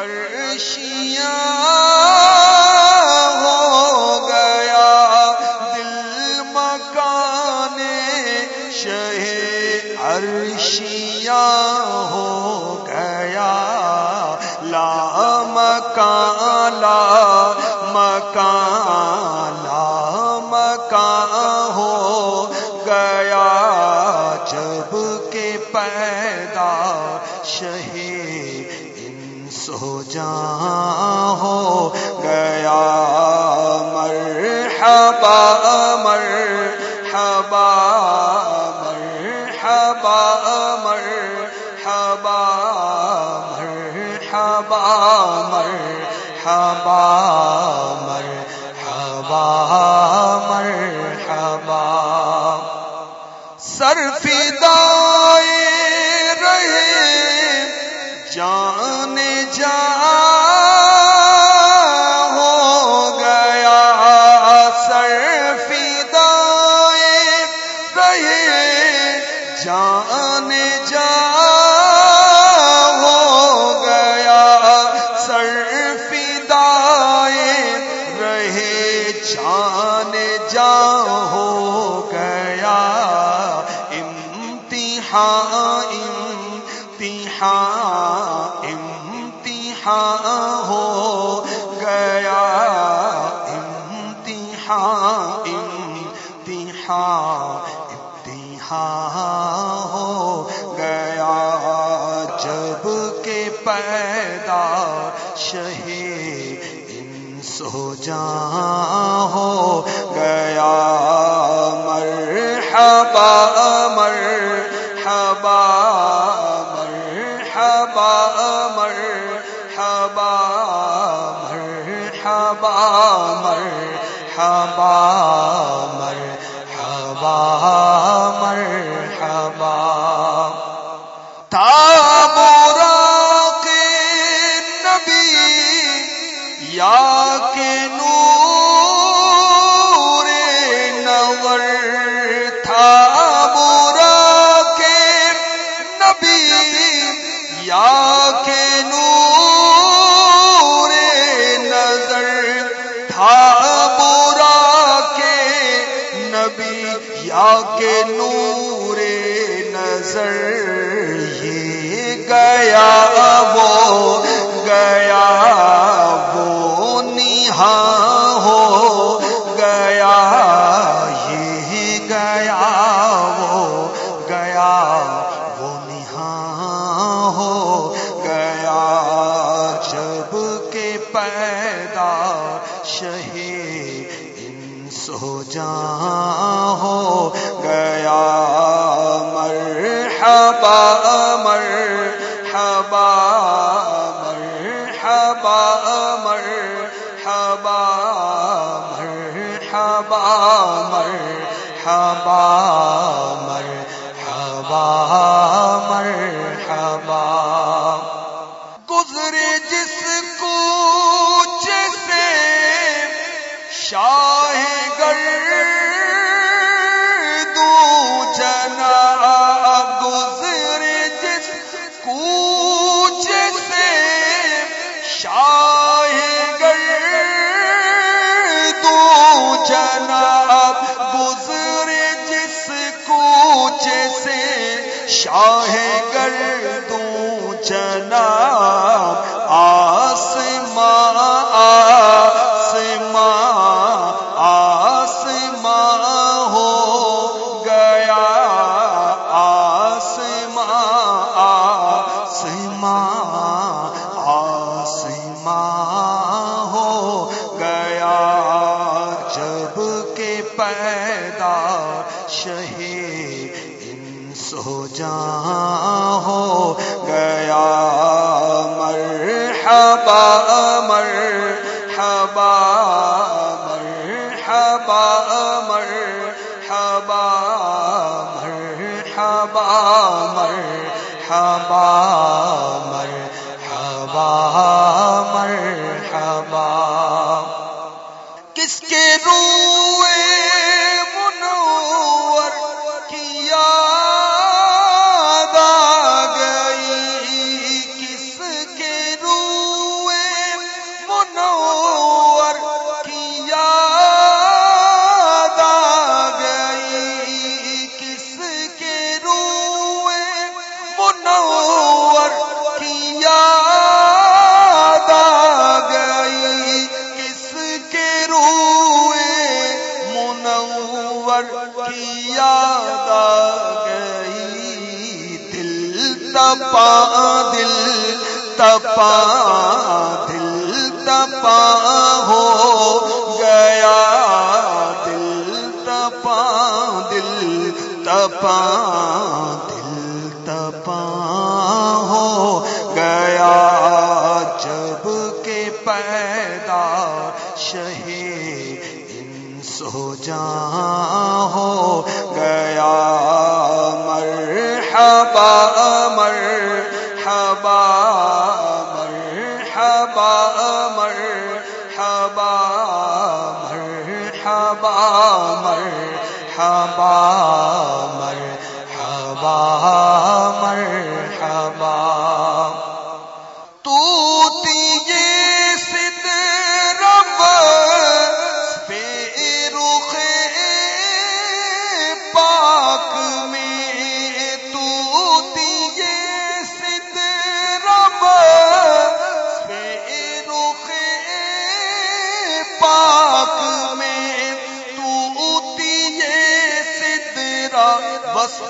پرشیاں ہو گیا۔ دل مکان شہ عرشیاں ہو گیا۔ لا مکان لا مکان لا جہاں ہو گیا مرحبا مرحبا مرحبا مرحبا مرحبا مرحبا مرحبا مرحبا۔ سر فدا جان جا ہو گیا، سر پائے رہے، جان جا ہو گیا۔ امتحان امتحان امتحان ہو گیا۔ امتحان امتحان امتحان۔ شہی سو جہاں ہو گیا مرحبا مرحبا مرحبا مرحبا مرحبا مرحبا مرحبا کے نور نظر یہ گیا وہ گیا وہ نیہ ہو، گیا یہ گیا وہ گیا وہ نیہ ہو، گیا جب کے پیدا شہید سو جا ہو مرحبا مرحبا مرحبا مرحبا مرحبا مرحبا۔ گزرے جس کو جیسے شاہ جناب بزر جس کوچے سے شاہ سو جا ہو گیا مرحبا مرحبا مرحبا مرحبا مرحبا مرحبا تپا دل تپا ہو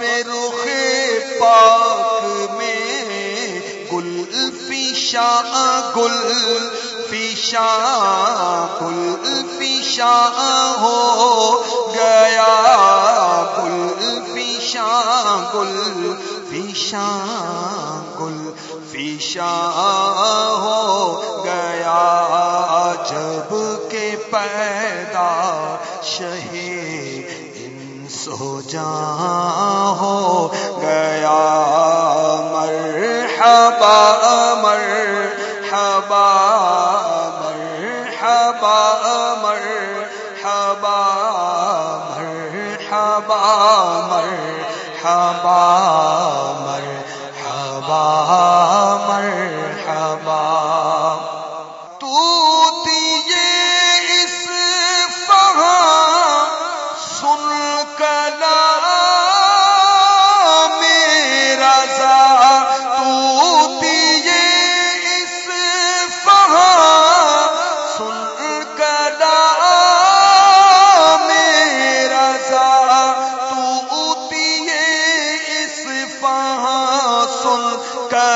رخ پاک میں گل فیشا گل فیشا گل فیشا ہو گیا۔ گل فیشا گل فیشا گل فیشا ہو گیا۔ جب کے پیدا شہید سو جا ہو گیا مرحبا مرحبا مرحبا مرحبا مرحبا مرحبا مرحبا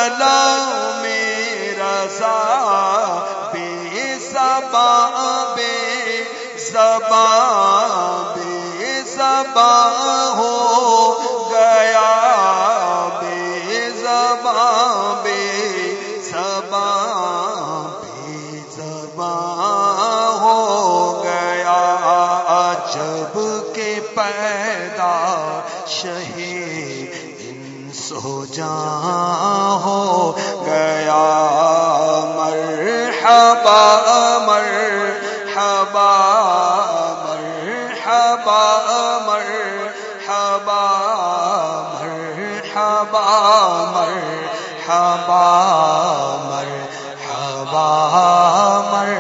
بدلا میرا سا بے سبا بے سبا بے سبا ہو گیا بے سبا بے سبا بے سبا ہو گیا۔ جب کے پیدا شہید سو جان مرحبا مرحبا مرحبا مرحبا مرحبا مرحبا مر